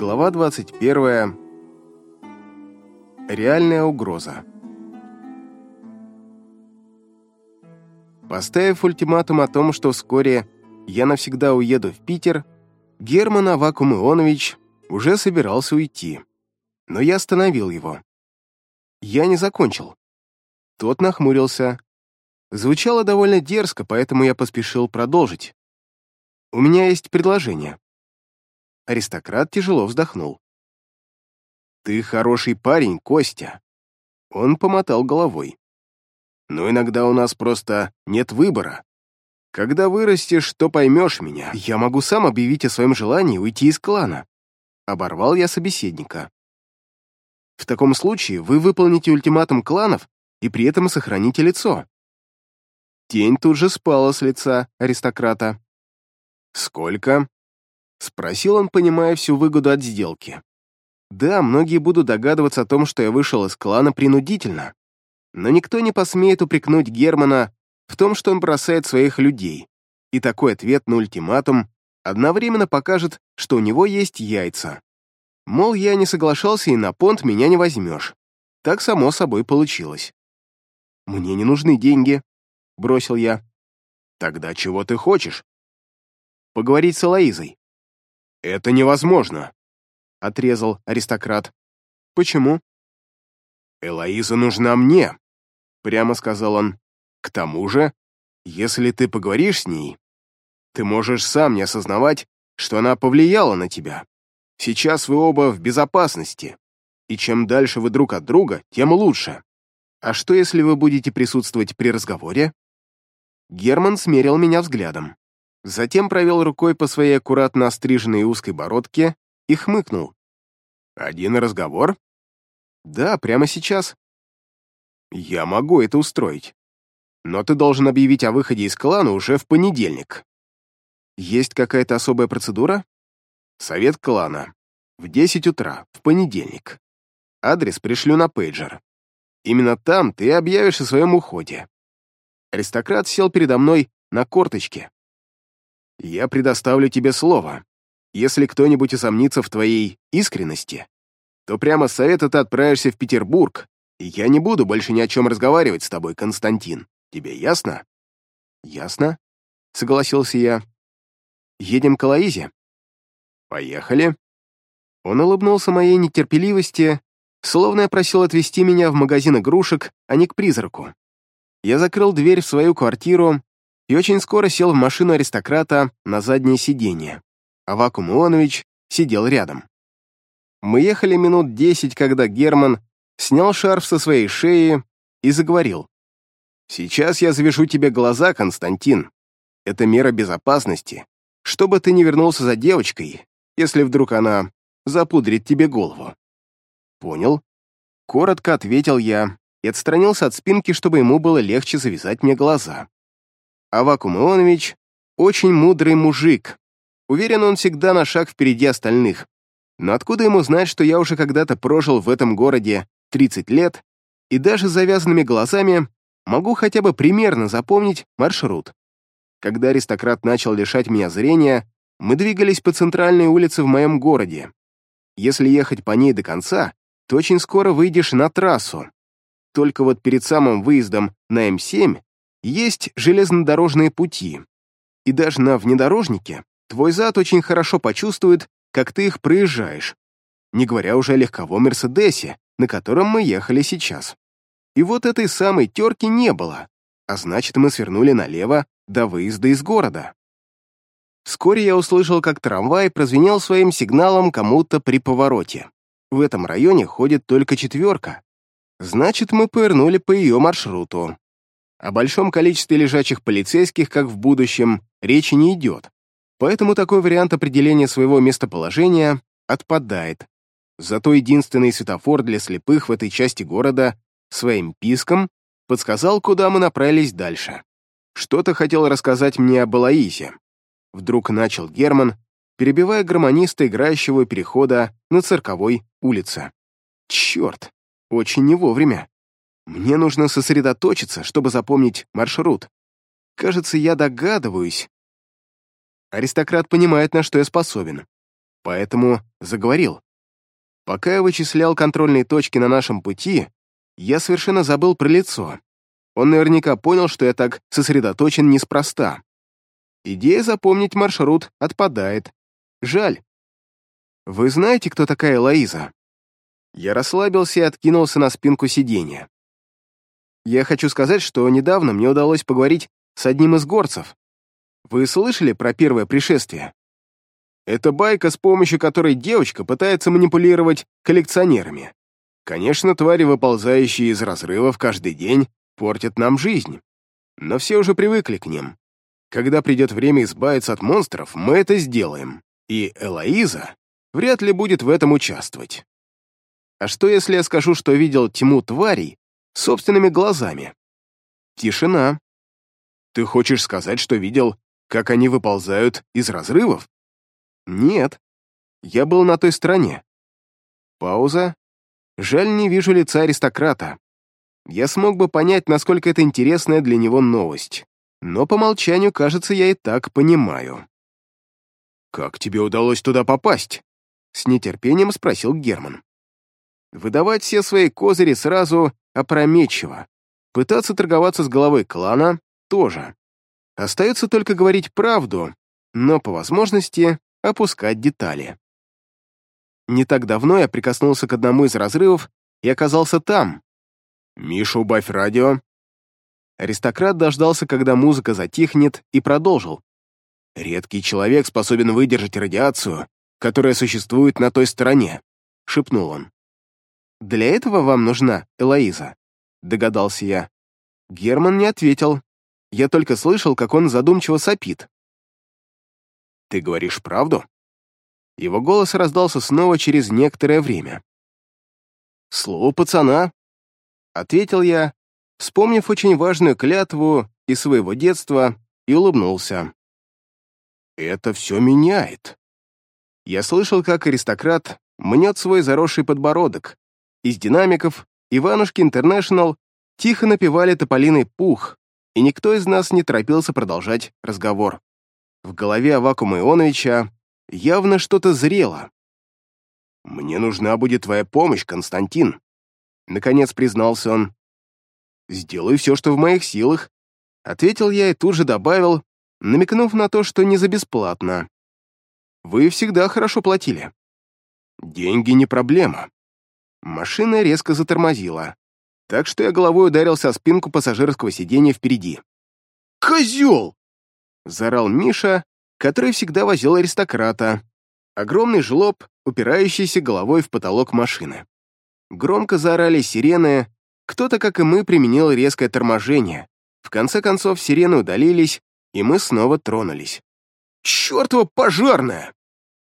Глава 21. Реальная угроза. Поставив ультиматум о том, что вскоре я навсегда уеду в Питер, Герман Авакум Ионович уже собирался уйти. Но я остановил его. Я не закончил. Тот нахмурился. Звучало довольно дерзко, поэтому я поспешил продолжить. У меня есть предложение. Аристократ тяжело вздохнул. «Ты хороший парень, Костя». Он помотал головой. «Но иногда у нас просто нет выбора. Когда вырастешь, то поймешь меня. Я могу сам объявить о своем желании уйти из клана». Оборвал я собеседника. «В таком случае вы выполните ультиматум кланов и при этом сохраните лицо». Тень тут же спала с лица аристократа. «Сколько?» Спросил он, понимая всю выгоду от сделки. Да, многие будут догадываться о том, что я вышел из клана принудительно. Но никто не посмеет упрекнуть Германа в том, что он бросает своих людей. И такой ответ на ультиматум одновременно покажет, что у него есть яйца. Мол, я не соглашался, и на понт меня не возьмешь. Так само собой получилось. «Мне не нужны деньги», — бросил я. «Тогда чего ты хочешь?» «Поговорить с Алоизой. «Это невозможно», — отрезал аристократ. «Почему?» «Элоиза нужна мне», — прямо сказал он. «К тому же, если ты поговоришь с ней, ты можешь сам не осознавать, что она повлияла на тебя. Сейчас вы оба в безопасности, и чем дальше вы друг от друга, тем лучше. А что, если вы будете присутствовать при разговоре?» Герман смерил меня взглядом. Затем провел рукой по своей аккуратно остриженной узкой бородке и хмыкнул. «Один разговор?» «Да, прямо сейчас». «Я могу это устроить. Но ты должен объявить о выходе из клана уже в понедельник». «Есть какая-то особая процедура?» «Совет клана. В 10 утра, в понедельник. Адрес пришлю на пейджер. Именно там ты объявишь о своем уходе». Аристократ сел передо мной на корточке, я предоставлю тебе слово. Если кто-нибудь усомнится в твоей искренности, то прямо с совета ты отправишься в Петербург, и я не буду больше ни о чем разговаривать с тобой, Константин. Тебе ясно?» «Ясно», — согласился я. «Едем к Алаизе?» «Поехали». Он улыбнулся моей нетерпеливости, словно я просил отвезти меня в магазин игрушек, а не к призраку. Я закрыл дверь в свою квартиру и очень скоро сел в машину аристократа на заднее сиденье, а Вакум Ионович сидел рядом. Мы ехали минут десять, когда Герман снял шарф со своей шеи и заговорил. «Сейчас я завяжу тебе глаза, Константин. Это мера безопасности, чтобы ты не вернулся за девочкой, если вдруг она запудрит тебе голову». «Понял?» Коротко ответил я и отстранился от спинки, чтобы ему было легче завязать мне глаза. Авакум Ионович очень мудрый мужик. Уверен, он всегда на шаг впереди остальных. Но откуда ему знать, что я уже когда-то прожил в этом городе 30 лет и даже с завязанными глазами могу хотя бы примерно запомнить маршрут? Когда аристократ начал лишать меня зрения, мы двигались по центральной улице в моем городе. Если ехать по ней до конца, то очень скоро выйдешь на трассу. Только вот перед самым выездом на М7 есть железнодорожные пути, и даже на внедорожнике твой зад очень хорошо почувствует, как ты их проезжаешь, не говоря уже о легковом Мерседесе, на котором мы ехали сейчас. И вот этой самой терки не было, а значит, мы свернули налево до выезда из города. Вскоре я услышал, как трамвай прозвенел своим сигналом кому-то при повороте. В этом районе ходит только четверка. Значит, мы повернули по ее маршруту. О большом количестве лежачих полицейских, как в будущем, речи не идет, поэтому такой вариант определения своего местоположения отпадает. Зато единственный светофор для слепых в этой части города своим писком подсказал, куда мы направились дальше. Что-то хотел рассказать мне об Алаизе. Вдруг начал Герман, перебивая гармониста, играющего перехода на цирковой улице. Черт, очень не вовремя. Мне нужно сосредоточиться, чтобы запомнить маршрут. Кажется, я догадываюсь. Аристократ понимает, на что я способен. поэтому заговорил. Пока я вычислял контрольные точки на нашем пути, я совершенно забыл про лицо. Он наверняка понял, что я так сосредоточен неспроста. Идея запомнить маршрут отпадает. Жаль. Вы знаете, кто такая Лоиза? Я расслабился и откинулся на спинку сиденья. Я хочу сказать, что недавно мне удалось поговорить с одним из горцев. Вы слышали про первое пришествие? Это байка, с помощью которой девочка пытается манипулировать коллекционерами. Конечно, твари, выползающие из разрывов каждый день, портят нам жизнь. Но все уже привыкли к ним. Когда придет время избавиться от монстров, мы это сделаем. И Элоиза вряд ли будет в этом участвовать. А что, если я скажу, что видел тьму тварей собственными глазами? Тишина. Ты хочешь сказать, что видел, как они выползают из разрывов? Нет. Я был на той стороне. Пауза. Жаль, не вижу лица аристократа. Я смог бы понять, насколько это интересная для него новость. Но по молчанию, кажется, я и так понимаю. «Как тебе удалось туда попасть?» С нетерпением спросил Герман. Выдавать все свои козыри сразу опрометчиво. Пытаться торговаться с головой клана тоже. Остается только говорить правду, но по возможности опускать детали. Не так давно я прикоснулся к одному из разрывов и оказался там. «Миша, убавь радио». Аристократ дождался, когда музыка затихнет, и продолжил. «Редкий человек способен выдержать радиацию, которая существует на той стороне», — шепнул он. «Для этого вам нужна Элоиза», — догадался я. Герман не ответил. Я только слышал, как он задумчиво сопит. «Ты говоришь правду?» Его голос раздался снова через некоторое время. «Слово пацана», — ответил я, вспомнив очень важную клятву из своего детства, и улыбнулся. «Это все меняет». Я слышал, как аристократ мнет свой заросший подбородок. Из динамиков Иванушки Интернешнл тихо напевали тополиный пух, и никто из нас не торопился продолжать разговор. В голове Авакума Ионовича явно что-то зрело. «Мне нужна будет твоя помощь, Константин», — наконец признался он. «Сделаю все, что в моих силах», — ответил я и тут же добавил, намекнув на то, что не за бесплатно. «Вы всегда хорошо платили». «Деньги не проблема». Машина резко затормозила, так что я головой ударился о спинку пассажирского сиденья впереди. «Козел!» заорал Миша, который всегда возил аристократа. Огромный жлоб, упирающийся головой в потолок машины. Громко заорали сирены, кто-то, как и мы, применил резкое торможение. В конце концов, сирены удалились, и мы снова тронулись. «Чёртова пожарная!»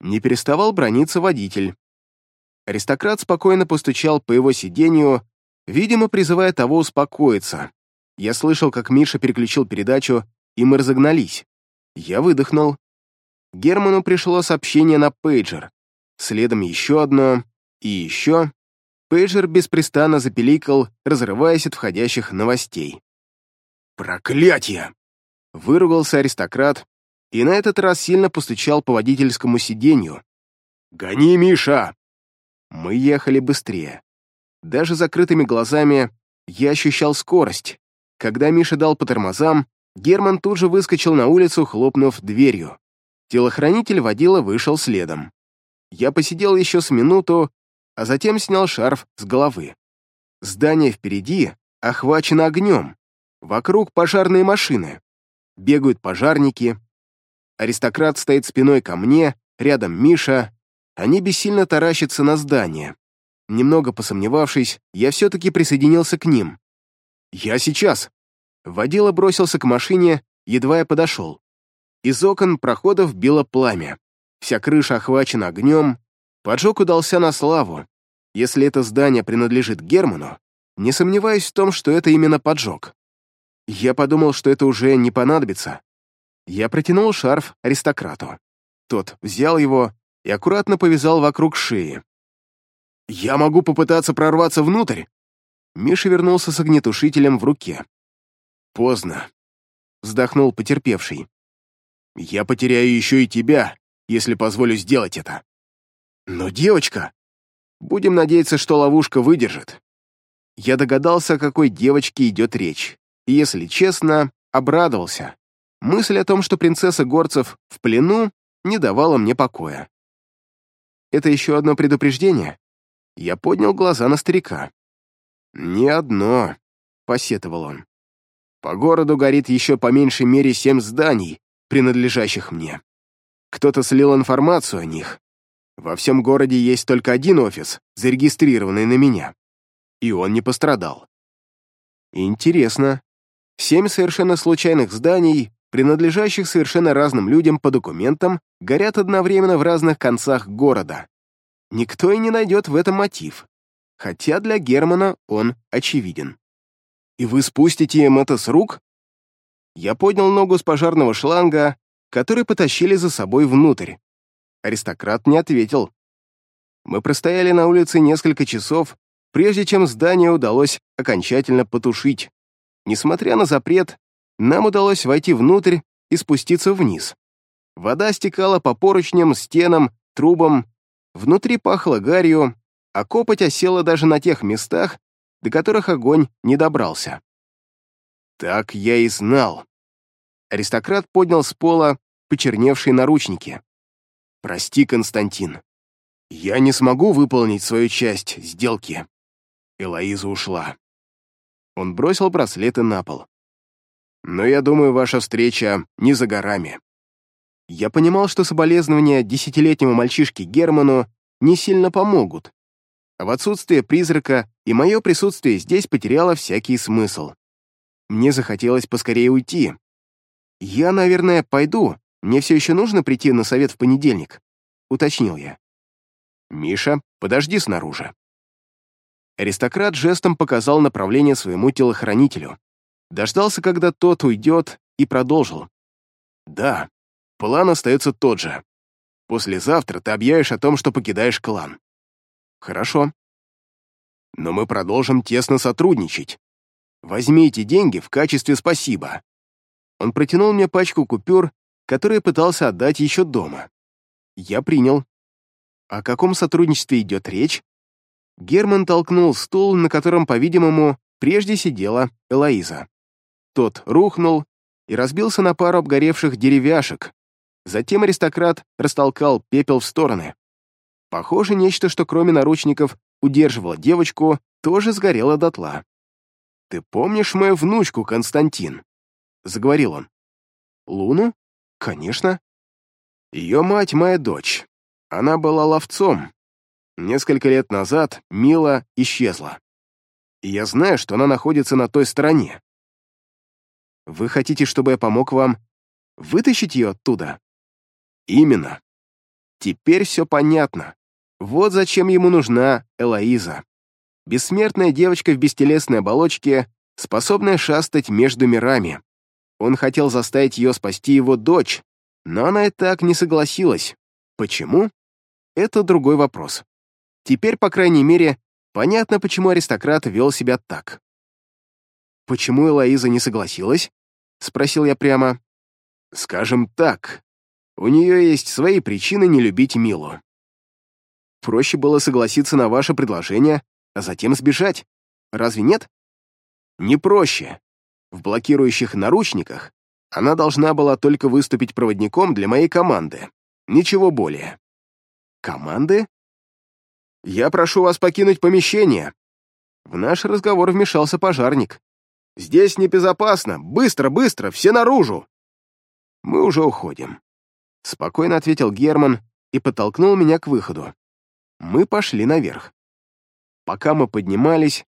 Не переставал брониться водитель. Аристократ спокойно постучал по его сиденью, видимо, призывая того успокоиться. Я слышал, как Миша переключил передачу и мы разогнались. Я выдохнул. Герману пришло сообщение на пейджер. Следом еще одно и еще. Пейджер беспрестанно запеликал, разрываясь от входящих новостей. «Проклятье!» — выругался аристократ и на этот раз сильно постучал по водительскому сиденью. «Гони, Миша!» Мы ехали быстрее. Даже закрытыми глазами я ощущал скорость. Когда Миша дал по тормозам, Герман тут же выскочил на улицу, хлопнув дверью. Телохранитель водила вышел следом. Я посидел еще с минуту, а затем снял шарф с головы. Здание впереди охвачено огнем. Вокруг пожарные машины. Бегают пожарники. Аристократ стоит спиной ко мне, рядом Миша. Они бессильно таращатся на здание. Немного посомневавшись, я все-таки присоединился к ним. «Я сейчас!» Водила бросился к машине, едва я подошел. Из окон проходов било пламя. Вся крыша охвачена огнем. Поджог удался на славу. Если это здание принадлежит Герману, не сомневаюсь в том, что это именно поджог. Я подумал, что это уже не понадобится. Я протянул шарф аристократу. Тот взял его и аккуратно повязал вокруг шеи. «Я могу попытаться прорваться внутрь?» Миша вернулся с огнетушителем в руке. Поздно. Вздохнул потерпевший. Я потеряю еще и тебя, если позволю сделать это. Но девочка... Будем надеяться, что ловушка выдержит. Я догадался, о какой девочке идет речь, и, если честно, обрадовался. Мысль о том, что принцесса Горцев в плену, не давала мне покоя. Это еще одно предупреждение? Я поднял глаза на старика. «Не одно», — посетовал он. «По городу горит еще по меньшей мере семь зданий, принадлежащих мне. Кто-то слил информацию о них. Во всем городе есть только один офис, зарегистрированный на меня. И он не пострадал. Интересно. Семь совершенно случайных зданий, принадлежащих совершенно разным людям по документам, горят одновременно в разных концах города. Никто и не найдет в этом мотив, хотя для Германа он очевиден. «И вы спустите им это с рук?» Я поднял ногу с пожарного шланга, который потащили за собой внутрь. Аристократ не ответил. Мы простояли на улице несколько часов, прежде чем здание удалось окончательно потушить. Несмотря на запрет, нам удалось войти внутрь и спуститься вниз. Вода стекала по поручням, стенам, трубам. Внутри пахло гарью, а копоть осела даже на тех местах, до которых огонь не добрался. Так я и знал. Аристократ поднял с пола почерневшие наручники. «Прости, Константин. Я не смогу выполнить свою часть сделки». Элоиза ушла. Он бросил браслеты на пол. «Но я думаю, ваша встреча не за горами». Я понимал, что соболезнования десятилетнему мальчишке Герману не сильно помогут. А в отсутствие призрака и мое присутствие здесь потеряло всякий смысл. Мне захотелось поскорее уйти. «Я, наверное, пойду. Мне все еще нужно прийти на совет в понедельник», — уточнил я. «Миша, подожди снаружи». Аристократ жестом показал направление своему телохранителю. Дождался, когда тот уйдет, и продолжил. «Да, план остается тот же. Послезавтра ты объявишь о том, что покидаешь клан». «Хорошо. Но мы продолжим тесно сотрудничать. Возьми эти деньги в качестве спасибо». Он протянул мне пачку купюр, которые пытался отдать еще дома. Я принял. О каком сотрудничестве идет речь? Герман толкнул стул, на котором, по-видимому, прежде сидела Элоиза. Тот рухнул и разбился на пару обгоревших деревяшек. Затем аристократ растолкал пепел в стороны. Похоже, нечто, что кроме наручников удерживало девочку, тоже сгорело дотла. «Ты помнишь мою внучку, Константин?» — заговорил он. «Луну? Конечно. Ее мать — моя дочь. Она была ловцом. Несколько лет назад Мила исчезла. И я знаю, что она находится на той стороне. Вы хотите, чтобы я помог вам вытащить ее оттуда? Именно. Теперь все понятно. Вот зачем ему нужна Элоиза. Бессмертная девочка в бестелесной оболочке, способная шастать между мирами. Он хотел заставить ее спасти его дочь, но она и так не согласилась. Почему? Это другой вопрос. Теперь, по крайней мере, понятно, почему аристократ вел себя так. «Почему Элоиза не согласилась?» — спросил я прямо. «Скажем так, у нее есть свои причины не любить Милу. Проще было согласиться на ваше предложение, а затем сбежать. Разве нет? Не проще. В блокирующих наручниках она должна была только выступить проводником для моей команды. Ничего более. Команды? Я прошу вас покинуть помещение. В наш разговор вмешался пожарник. Здесь небезопасно. Быстро, быстро, все наружу. Мы уже уходим. Спокойно ответил Герман и подтолкнул меня к выходу. Мы пошли наверх. Пока мы поднимались,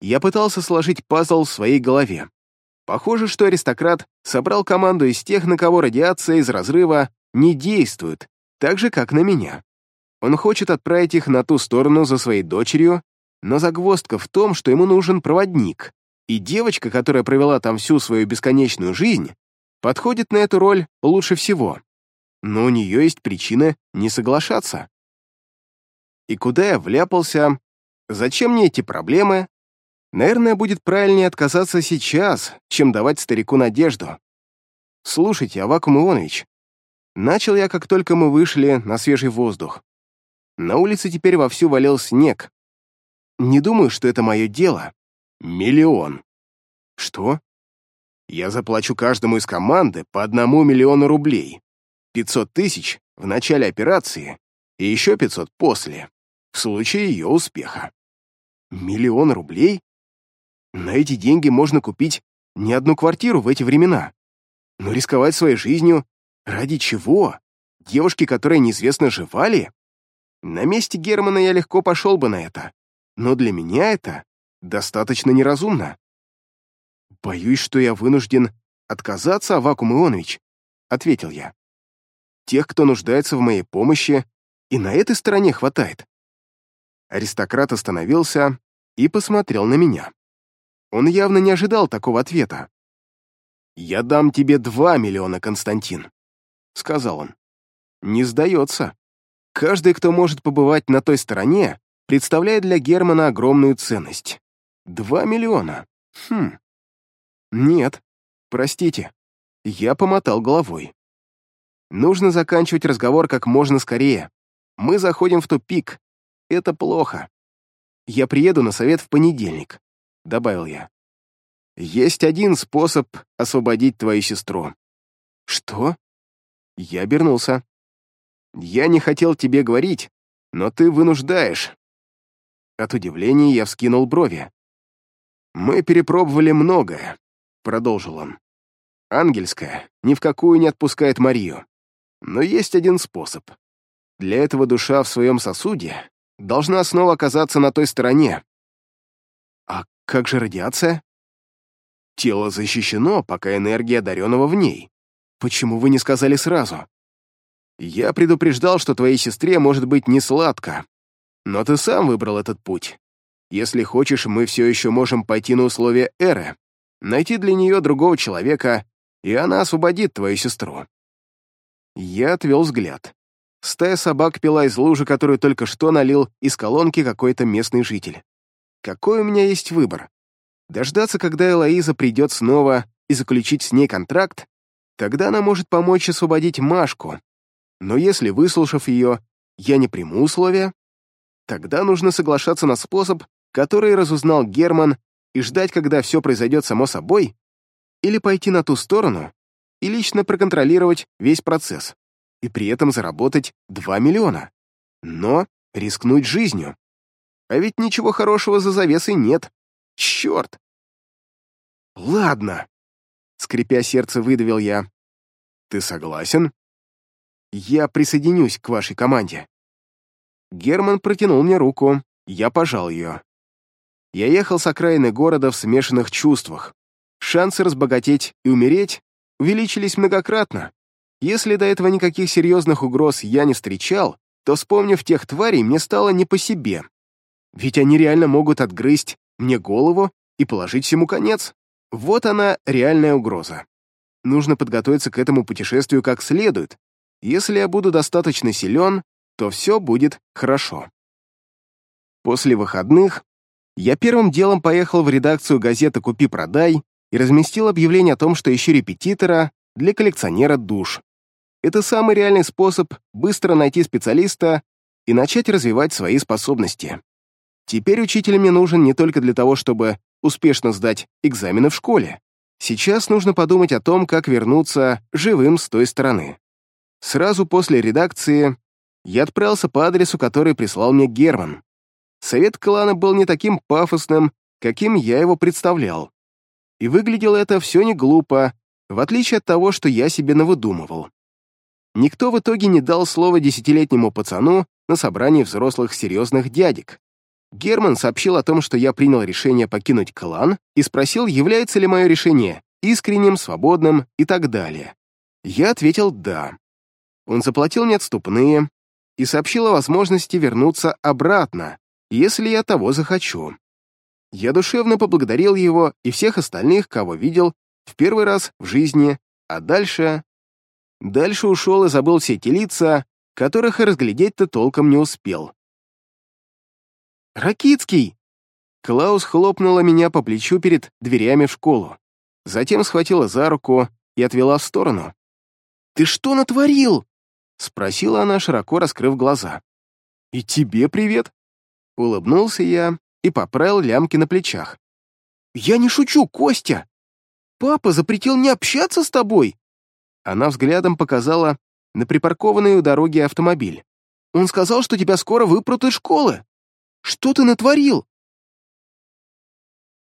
я пытался сложить пазл в своей голове. Похоже, что аристократ собрал команду из тех, на кого радиация из разрыва не действует, так же, как на меня. Он хочет отправить их на ту сторону за своей дочерью, но загвоздка в том, что ему нужен проводник, и девочка, которая провела там всю свою бесконечную жизнь, подходит на эту роль лучше всего. Но у нее есть причина не соглашаться. И куда я вляпался, Зачем мне эти проблемы? Наверное, будет правильнее отказаться сейчас, чем давать старику надежду. Слушайте, Авакум Ионович, начал я, как только мы вышли на свежий воздух. На улице теперь вовсю валил снег. Не думаю, что это мое дело. Миллион. Что? Я заплачу каждому из команды по одному миллиону рублей. 500 тысяч в начале операции и еще 500 после, в случае ее успеха. Миллион рублей? На эти деньги можно купить не одну квартиру в эти времена. Но рисковать своей жизнью ради чего? Девушки, которые неизвестно живали? На месте Германа я легко пошел бы на это. Но для меня это достаточно неразумно. «Боюсь, что я вынужден отказаться, Авакум Ионович», — ответил я. «Тех, кто нуждается в моей помощи, и на этой стороне хватает». Аристократ остановился и посмотрел на меня. Он явно не ожидал такого ответа. «Я дам тебе два миллиона, Константин», — сказал он. «Не сдается. Каждый, кто может побывать на той стороне, представляет для Германа огромную ценность. Два миллиона. Хм. Нет, простите. Я помотал головой. Нужно заканчивать разговор как можно скорее. Мы заходим в тупик. Это плохо. Я приеду на совет в понедельник, добавил я. Есть один способ освободить твою сестру. Что? Я обернулся. Я не хотел тебе говорить, но ты вынуждаешь. От удивления я вскинул брови. Мы перепробовали многое, продолжил он. Ангельская ни в какую не отпускает Марию. Но есть один способ. Для этого душа в своем сосуде должна снова оказаться на той стороне. А как же радиация? Тело защищено, пока энергия одаренного в ней. Почему вы не сказали сразу? Я предупреждал, что твоей сестре может быть не сладко. Но ты сам выбрал этот путь. Если хочешь, мы все еще можем пойти на условия Эры, найти для нее другого человека, и она освободит твою сестру. Я отвел взгляд. Стая собак пила из лужи, которую только что налил из колонки какой-то местный житель. Какой у меня есть выбор? Дождаться, когда Элоиза придет снова и заключить с ней контракт, тогда она может помочь освободить Машку, но если, выслушав ее, я не приму условия, тогда нужно соглашаться на способ, который разузнал Герман, и ждать, когда все произойдет само собой, или пойти на ту сторону и лично проконтролировать весь процесс, и при этом заработать 2 миллиона. Но рискнуть жизнью. А ведь ничего хорошего за завесой нет. Черт! Ладно, скрипя сердце, выдавил я. Ты согласен? Я присоединюсь к вашей команде». Герман протянул мне руку, я пожал ее. Я ехал с окраины города в смешанных чувствах. Шансы разбогатеть и умереть увеличились многократно. Если до этого никаких серьезных угроз я не встречал, то, вспомнив тех тварей, мне стало не по себе. Ведь они реально могут отгрызть мне голову и положить всему конец. Вот она, реальная угроза. Нужно подготовиться к этому путешествию как следует, если я буду достаточно силен, то все будет хорошо. После выходных я первым делом поехал в редакцию газеты «Купи-продай» и разместил объявление о том, что ищу репетитора для коллекционера душ. Это самый реальный способ быстро найти специалиста и начать развивать свои способности. Теперь учитель мне нужен не только для того, чтобы успешно сдать экзамены в школе. Сейчас нужно подумать о том, как вернуться живым с той стороны. Сразу после редакции я отправился по адресу, который прислал мне Герман. Совет клана был не таким пафосным, каким я его представлял. И выглядело это все не глупо, в отличие от того, что я себе навыдумывал. Никто в итоге не дал слова десятилетнему пацану на собрании взрослых серьезных дядек. Герман сообщил о том, что я принял решение покинуть клан и спросил, является ли мое решение искренним, свободным и так далее. Я ответил «да». Он заплатил мне отступные и сообщил о возможности вернуться обратно, если я того захочу. Я душевно поблагодарил его и всех остальных, кого видел в первый раз в жизни, а дальше... Дальше ушел и забыл все эти лица, которых разглядеть-то толком не успел. «Ракицкий!» Клаус хлопнула меня по плечу перед дверями в школу. Затем схватила за руку и отвела в сторону. «Ты что натворил?» — спросила она, широко раскрыв глаза. «И тебе привет!» Улыбнулся я и поправил лямки на плечах. «Я не шучу, Костя! Папа запретил мне общаться с тобой!» Она взглядом показала на припаркованный у дороги автомобиль. «Он сказал, что тебя скоро выпрут из школы! Что ты натворил?»